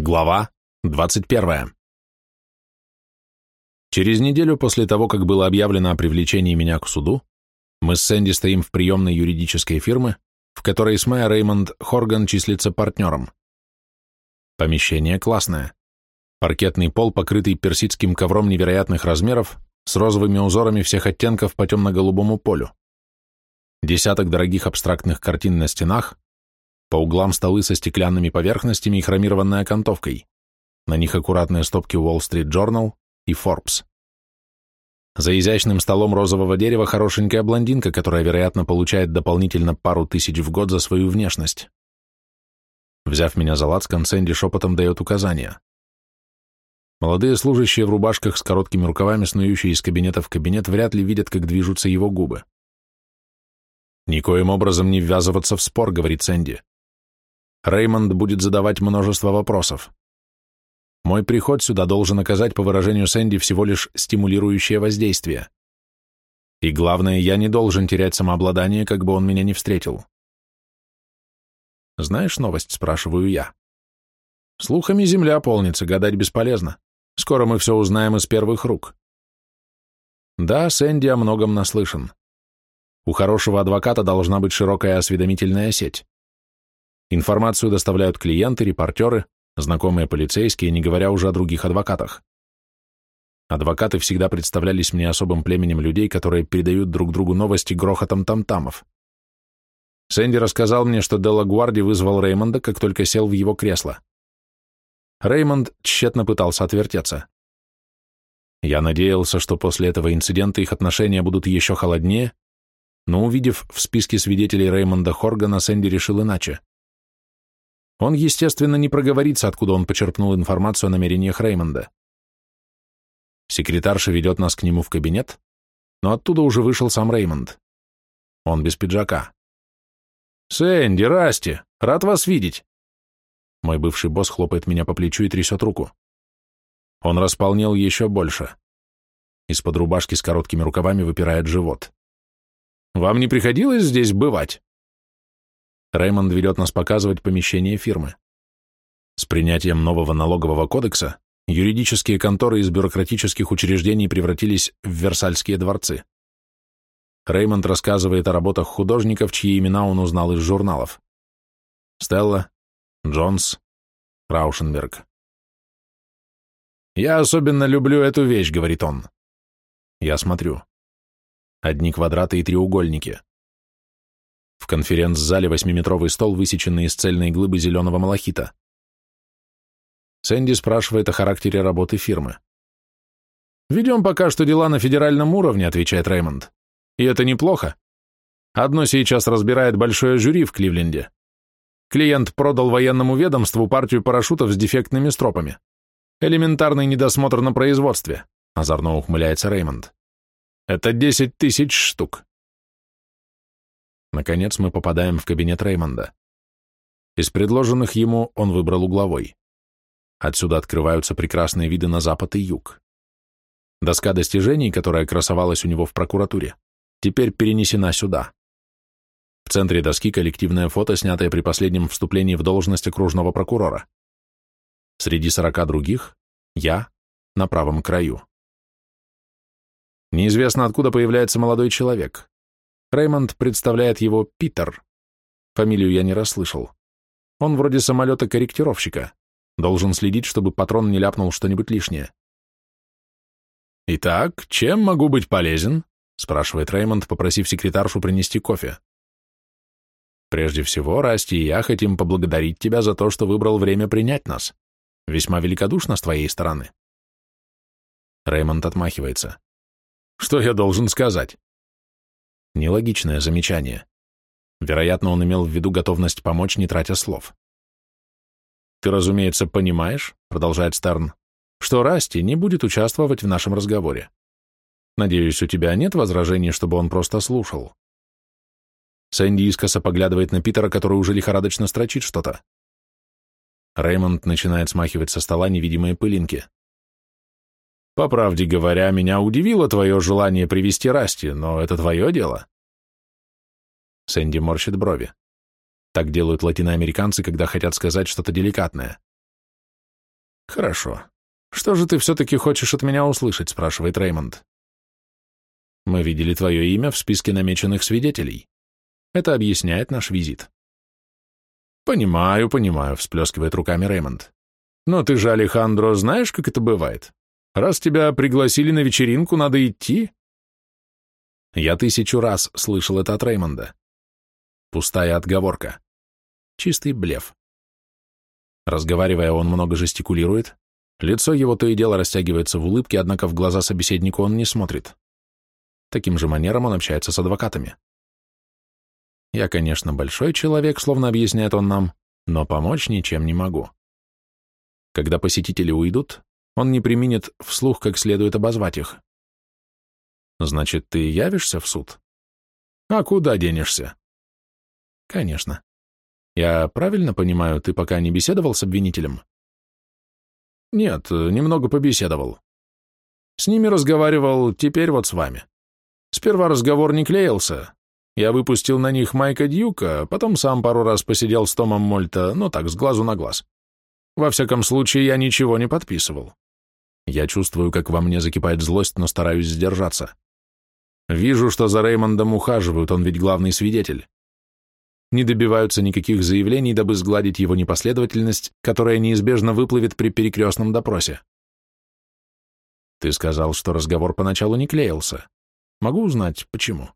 Глава 21. Через неделю после того, как было объявлено о привлечении меня к суду, мы с Сэнди стоим в приемной юридической фирмы, в которой Смая Реймонд Хорган числится партнером. Помещение классное. Паркетный пол, покрытый персидским ковром невероятных размеров, с розовыми узорами всех оттенков по темно-голубому полю. Десяток дорогих абстрактных картин на стенах, по углам столы со стеклянными поверхностями и хромированной окантовкой. На них аккуратные стопки Wall Street Journal и Forbes. За изящным столом розового дерева хорошенькая блондинка, которая, вероятно, получает дополнительно пару тысяч в год за свою внешность. Взяв меня за лацкан, Сэнди шепотом дает указания. Молодые служащие в рубашках с короткими рукавами, снующие из кабинета в кабинет, вряд ли видят, как движутся его губы. «Никоим образом не ввязываться в спор», — говорит Сэнди. Реймонд будет задавать множество вопросов. Мой приход сюда должен оказать, по выражению Сэнди, всего лишь стимулирующее воздействие. И главное, я не должен терять самообладание, как бы он меня не встретил. «Знаешь новость?» — спрашиваю я. «Слухами земля полнится, гадать бесполезно. Скоро мы все узнаем из первых рук». Да, Сэнди о многом наслышан. У хорошего адвоката должна быть широкая осведомительная сеть. Информацию доставляют клиенты, репортеры, знакомые полицейские, не говоря уже о других адвокатах. Адвокаты всегда представлялись мне особым племенем людей, которые передают друг другу новости грохотом тамтамов. Сэнди рассказал мне, что Делла Гуарди вызвал Реймонда, как только сел в его кресло. Реймонд тщетно пытался отвертеться. Я надеялся, что после этого инцидента их отношения будут еще холоднее, но увидев в списке свидетелей Реймонда Хоргана, Сэнди решил иначе. Он, естественно, не проговорится, откуда он почерпнул информацию о намерениях Реймонда. Секретарша ведет нас к нему в кабинет, но оттуда уже вышел сам Реймонд. Он без пиджака. «Сэнди, Расти, рад вас видеть!» Мой бывший босс хлопает меня по плечу и трясет руку. Он располнел еще больше. Из-под рубашки с короткими рукавами выпирает живот. «Вам не приходилось здесь бывать?» Реймонд ведет нас показывать помещение фирмы. С принятием нового налогового кодекса юридические конторы из бюрократических учреждений превратились в Версальские дворцы. Реймонд рассказывает о работах художников, чьи имена он узнал из журналов. Стелла, Джонс, Раушенберг. «Я особенно люблю эту вещь», — говорит он. Я смотрю. Одни квадраты и треугольники. Конференц-зале восьмиметровый стол, высеченный из цельной глыбы зеленого малахита. Сэнди спрашивает о характере работы фирмы. «Ведем пока что дела на федеральном уровне», — отвечает Реймонд. «И это неплохо. Одно сейчас разбирает большое жюри в Кливленде. Клиент продал военному ведомству партию парашютов с дефектными стропами. Элементарный недосмотр на производстве», — озорно ухмыляется Реймонд. «Это десять тысяч штук. Наконец мы попадаем в кабинет Реймонда. Из предложенных ему он выбрал угловой. Отсюда открываются прекрасные виды на запад и юг. Доска достижений, которая красовалась у него в прокуратуре, теперь перенесена сюда. В центре доски коллективное фото, снятое при последнем вступлении в должность окружного прокурора. Среди сорока других — я на правом краю. Неизвестно, откуда появляется молодой человек. Реймонд представляет его Питер. Фамилию я не расслышал. Он вроде самолета-корректировщика. Должен следить, чтобы патрон не ляпнул что-нибудь лишнее. «Итак, чем могу быть полезен?» спрашивает Реймонд, попросив секретаршу принести кофе. «Прежде всего, Расти и я хотим поблагодарить тебя за то, что выбрал время принять нас. Весьма великодушно с твоей стороны». Реймонд отмахивается. «Что я должен сказать? Нелогичное замечание. Вероятно, он имел в виду готовность помочь, не тратя слов. «Ты, разумеется, понимаешь, — продолжает Стерн, — что Расти не будет участвовать в нашем разговоре. Надеюсь, у тебя нет возражений, чтобы он просто слушал». Сэнди искоса поглядывает на Питера, который уже лихорадочно строчит что-то. Реймонд начинает смахивать со стола невидимые пылинки. По правде говоря, меня удивило твое желание привести Расти, но это твое дело. Сэнди морщит брови. Так делают латиноамериканцы, когда хотят сказать что-то деликатное. Хорошо. Что же ты все-таки хочешь от меня услышать, спрашивает Реймонд. Мы видели твое имя в списке намеченных свидетелей. Это объясняет наш визит. Понимаю, понимаю, всплескивает руками Реймонд. Но ты же, Алехандро, знаешь, как это бывает? Раз тебя пригласили на вечеринку, надо идти. Я тысячу раз слышал это от Реймонда. Пустая отговорка. Чистый блеф. Разговаривая, он много жестикулирует. Лицо его то и дело растягивается в улыбке, однако в глаза собеседнику он не смотрит. Таким же манером он общается с адвокатами. Я, конечно, большой человек, словно объясняет он нам, но помочь ничем не могу. Когда посетители уйдут, он не применит вслух как следует обозвать их. Значит, ты явишься в суд? А куда денешься? Конечно. Я правильно понимаю, ты пока не беседовал с обвинителем? Нет, немного побеседовал. С ними разговаривал, теперь вот с вами. Сперва разговор не клеился. Я выпустил на них Майка Дьюка, потом сам пару раз посидел с Томом Мольта, ну так, с глазу на глаз. Во всяком случае, я ничего не подписывал. Я чувствую, как во мне закипает злость, но стараюсь сдержаться. Вижу, что за Реймондом ухаживают, он ведь главный свидетель не добиваются никаких заявлений, дабы сгладить его непоследовательность, которая неизбежно выплывет при перекрестном допросе. Ты сказал, что разговор поначалу не клеился. Могу узнать, почему?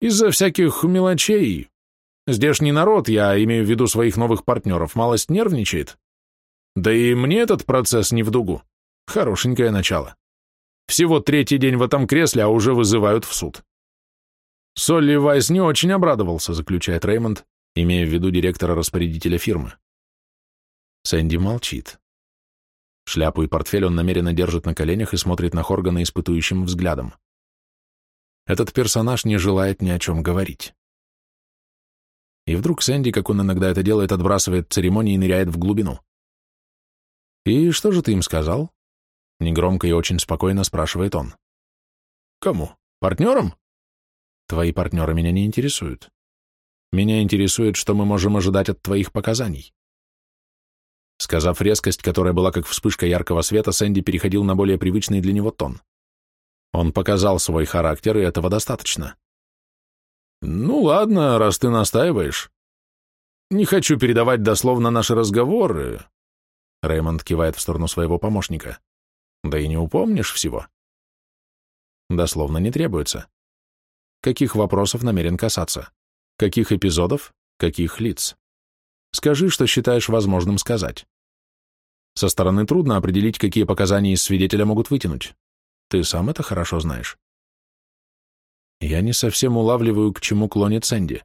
Из-за всяких мелочей. Здешний народ, я имею в виду своих новых партнеров, малость нервничает. Да и мне этот процесс не в дугу. Хорошенькое начало. Всего третий день в этом кресле, а уже вызывают в суд. Солли Вайс не очень обрадовался, заключает Реймонд, имея в виду директора-распорядителя фирмы. Сэнди молчит. Шляпу и портфель он намеренно держит на коленях и смотрит на Хоргана испытующим взглядом. Этот персонаж не желает ни о чем говорить. И вдруг Сэнди, как он иногда это делает, отбрасывает церемонии и ныряет в глубину. «И что же ты им сказал?» Негромко и очень спокойно спрашивает он. «Кому? Партнерам?» Твои партнеры меня не интересуют. Меня интересует, что мы можем ожидать от твоих показаний. Сказав резкость, которая была как вспышка яркого света, Сэнди переходил на более привычный для него тон. Он показал свой характер, и этого достаточно. «Ну ладно, раз ты настаиваешь. Не хочу передавать дословно наши разговоры». Рэймонд кивает в сторону своего помощника. «Да и не упомнишь всего». Дословно не требуется. Каких вопросов намерен касаться? Каких эпизодов? Каких лиц? Скажи, что считаешь возможным сказать. Со стороны трудно определить, какие показания из свидетеля могут вытянуть. Ты сам это хорошо знаешь. Я не совсем улавливаю, к чему клонит Сэнди.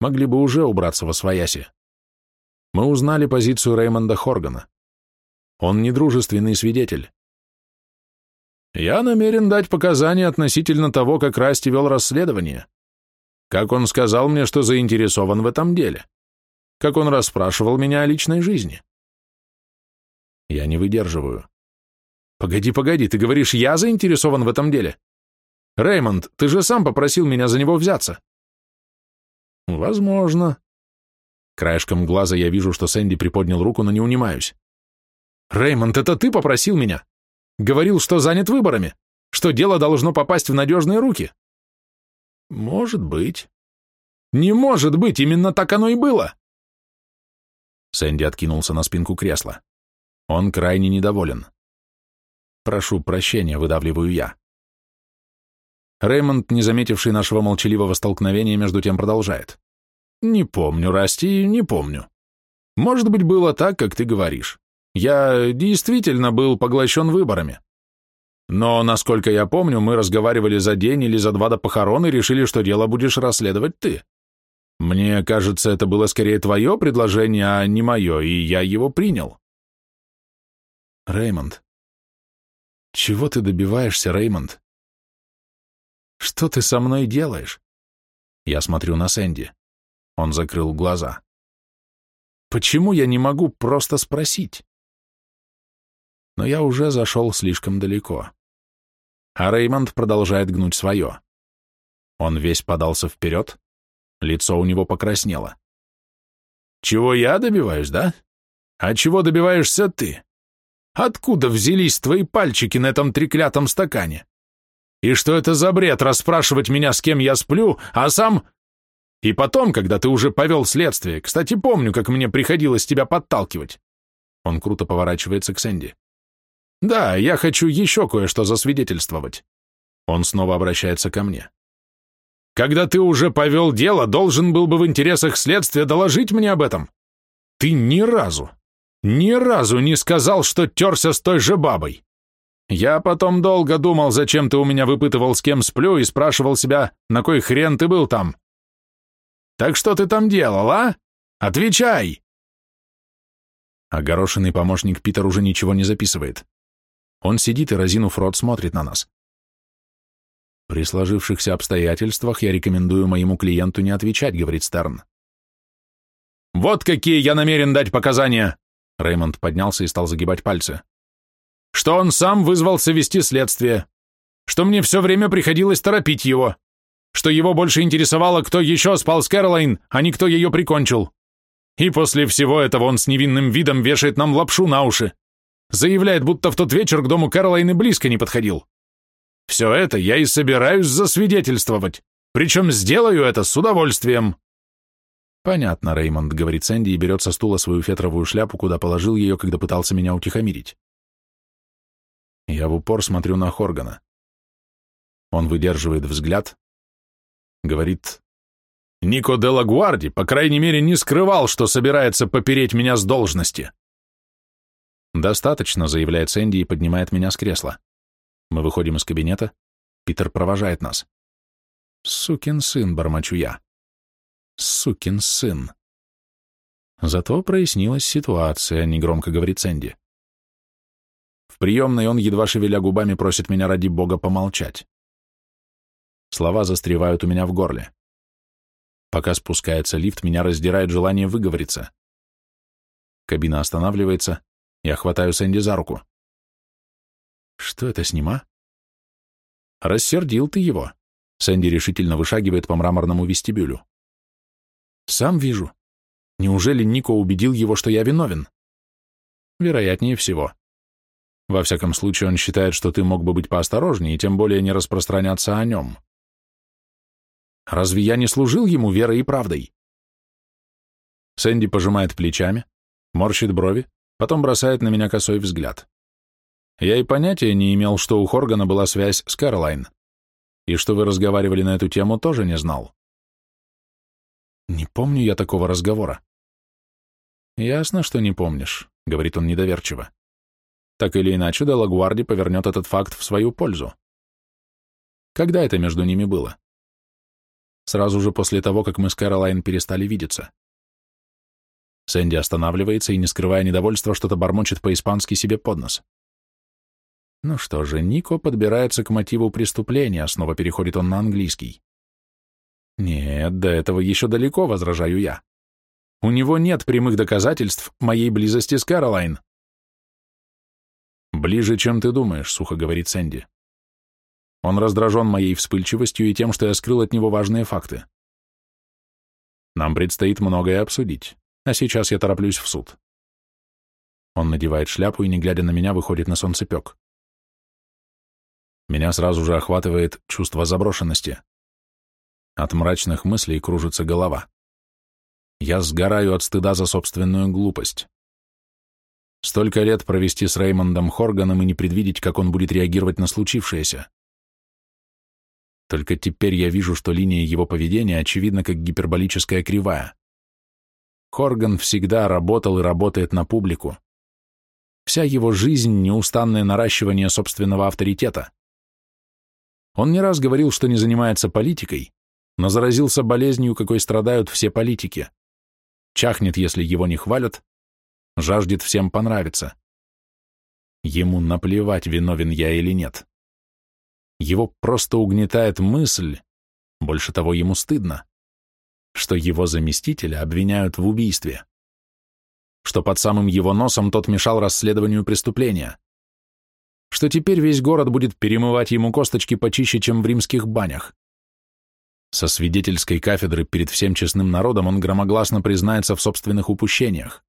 Могли бы уже убраться во свояси. Мы узнали позицию Реймонда Хоргана. Он недружественный свидетель. Я намерен дать показания относительно того, как Расти вел расследование. Как он сказал мне, что заинтересован в этом деле. Как он расспрашивал меня о личной жизни. Я не выдерживаю. Погоди, погоди, ты говоришь, я заинтересован в этом деле? Реймонд, ты же сам попросил меня за него взяться. Возможно. Краешком глаза я вижу, что Сэнди приподнял руку, но не унимаюсь. Реймонд, это ты попросил меня? Говорил, что занят выборами, что дело должно попасть в надежные руки. Может быть. Не может быть, именно так оно и было. Сэнди откинулся на спинку кресла. Он крайне недоволен. Прошу прощения, выдавливаю я. Реймонд, не заметивший нашего молчаливого столкновения, между тем продолжает. «Не помню, Расти, не помню. Может быть, было так, как ты говоришь. Я действительно был поглощен выборами. Но, насколько я помню, мы разговаривали за день или за два до похорон и решили, что дело будешь расследовать ты. Мне кажется, это было скорее твое предложение, а не мое, и я его принял. Реймонд. Чего ты добиваешься, Реймонд? Что ты со мной делаешь? Я смотрю на Сэнди. Он закрыл глаза. Почему я не могу просто спросить? но я уже зашел слишком далеко. А Реймонд продолжает гнуть свое. Он весь подался вперед, лицо у него покраснело. «Чего я добиваюсь, да? А чего добиваешься ты? Откуда взялись твои пальчики на этом треклятом стакане? И что это за бред расспрашивать меня, с кем я сплю, а сам... И потом, когда ты уже повел следствие, кстати, помню, как мне приходилось тебя подталкивать. Он круто поворачивается к Сэнди. Да, я хочу еще кое-что засвидетельствовать. Он снова обращается ко мне. Когда ты уже повел дело, должен был бы в интересах следствия доложить мне об этом. Ты ни разу, ни разу не сказал, что терся с той же бабой. Я потом долго думал, зачем ты у меня выпытывал, с кем сплю, и спрашивал себя, на кой хрен ты был там. Так что ты там делал, а? Отвечай!» Огорошенный помощник Питер уже ничего не записывает. Он сидит и, разинув рот, смотрит на нас. «При сложившихся обстоятельствах я рекомендую моему клиенту не отвечать», — говорит Стерн. «Вот какие я намерен дать показания!» Реймонд поднялся и стал загибать пальцы. «Что он сам вызвался вести следствие, что мне все время приходилось торопить его, что его больше интересовало, кто еще спал с Кэролайн, а не кто ее прикончил. И после всего этого он с невинным видом вешает нам лапшу на уши. Заявляет, будто в тот вечер к дому Кэролайн и близко не подходил. Все это я и собираюсь засвидетельствовать, причем сделаю это с удовольствием. Понятно, Реймонд, говорит Сэнди и берет со стула свою фетровую шляпу, куда положил ее, когда пытался меня утихомирить. Я в упор смотрю на Хоргана. Он выдерживает взгляд, говорит, «Нико де Лагуарди, по крайней мере, не скрывал, что собирается попереть меня с должности». «Достаточно», — заявляет Сэнди и поднимает меня с кресла. Мы выходим из кабинета. Питер провожает нас. «Сукин сын», — бормочу я. «Сукин сын». Зато прояснилась ситуация, негромко говорит Сэнди. В приемной он, едва шевеля губами, просит меня ради бога помолчать. Слова застревают у меня в горле. Пока спускается лифт, меня раздирает желание выговориться. Кабина останавливается, я хватаю Сэнди за руку. Что это снима? Рассердил ты его. Сэнди решительно вышагивает по мраморному вестибюлю. Сам вижу. Неужели Нико убедил его, что я виновен? Вероятнее всего. Во всяком случае, он считает, что ты мог бы быть поосторожнее и тем более не распространяться о нем. Разве я не служил ему верой и правдой? Сэнди пожимает плечами, морщит брови, потом бросает на меня косой взгляд. Я и понятия не имел, что у Хоргана была связь с Кэролайн, и что вы разговаривали на эту тему, тоже не знал. Не помню я такого разговора. Ясно, что не помнишь, говорит он недоверчиво. Так или иначе, Делагуарди повернет этот факт в свою пользу. Когда это между ними было? Сразу же после того, как мы с Кэролайн перестали видеться. Сэнди останавливается и, не скрывая недовольства, что-то бормочет по-испански себе под нос. Ну что же, Нико подбирается к мотиву преступления, снова переходит он на английский. Нет, до этого еще далеко, возражаю я. У него нет прямых доказательств моей близости с Кэролайн. Ближе, чем ты думаешь, сухо говорит Сэнди. Он раздражен моей вспыльчивостью и тем, что я скрыл от него важные факты. Нам предстоит многое обсудить, а сейчас я тороплюсь в суд. Он надевает шляпу и, не глядя на меня, выходит на солнцепек. Меня сразу же охватывает чувство заброшенности. От мрачных мыслей кружится голова. Я сгораю от стыда за собственную глупость. Столько лет провести с Реймондом Хорганом и не предвидеть, как он будет реагировать на случившееся. Только теперь я вижу, что линия его поведения очевидна как гиперболическая кривая. Хорган всегда работал и работает на публику. Вся его жизнь — неустанное наращивание собственного авторитета. Он не раз говорил, что не занимается политикой, но заразился болезнью, какой страдают все политики. Чахнет, если его не хвалят, жаждет всем понравиться. Ему наплевать, виновен я или нет. Его просто угнетает мысль, больше того, ему стыдно, что его заместителя обвиняют в убийстве, что под самым его носом тот мешал расследованию преступления, что теперь весь город будет перемывать ему косточки почище, чем в римских банях. Со свидетельской кафедры перед всем честным народом он громогласно признается в собственных упущениях.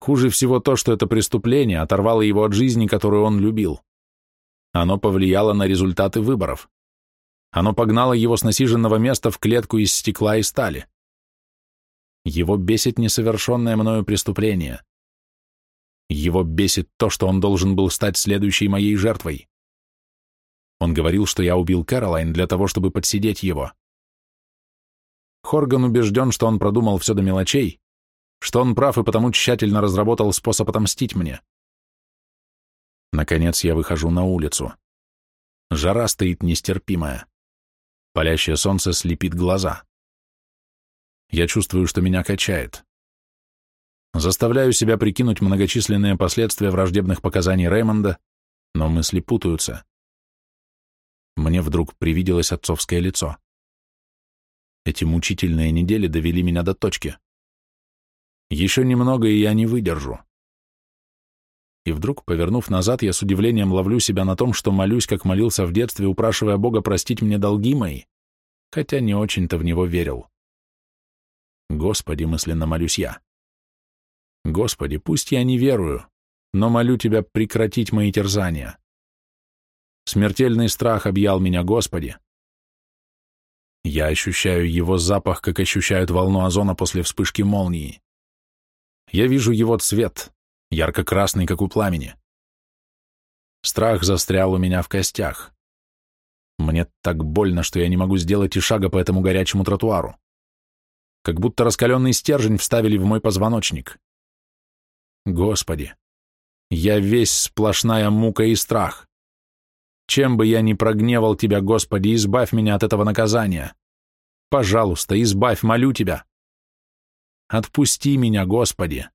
Хуже всего то, что это преступление оторвало его от жизни, которую он любил. Оно повлияло на результаты выборов. Оно погнало его с насиженного места в клетку из стекла и стали. Его бесит несовершенное мною преступление. Его бесит то, что он должен был стать следующей моей жертвой. Он говорил, что я убил Кэролайн для того, чтобы подсидеть его. Хорган убежден, что он продумал все до мелочей, что он прав и потому тщательно разработал способ отомстить мне. Наконец я выхожу на улицу. Жара стоит нестерпимая. Палящее солнце слепит глаза. Я чувствую, что меня качает. Заставляю себя прикинуть многочисленные последствия враждебных показаний Реймонда, но мысли путаются. Мне вдруг привиделось отцовское лицо. Эти мучительные недели довели меня до точки. Еще немного, и я не выдержу. И вдруг, повернув назад, я с удивлением ловлю себя на том, что молюсь, как молился в детстве, упрашивая Бога простить мне долги мои, хотя не очень-то в Него верил. Господи, мысленно молюсь я. Господи, пусть я не верую, но молю Тебя прекратить мои терзания. Смертельный страх объял меня, Господи. Я ощущаю его запах, как ощущают волну озона после вспышки молнии. Я вижу его цвет, ярко-красный, как у пламени. Страх застрял у меня в костях. Мне так больно, что я не могу сделать и шага по этому горячему тротуару. Как будто раскаленный стержень вставили в мой позвоночник. Господи, я весь сплошная мука и страх. Чем бы я ни прогневал Тебя, Господи, избавь меня от этого наказания. Пожалуйста, избавь, молю Тебя. Отпусти меня, Господи.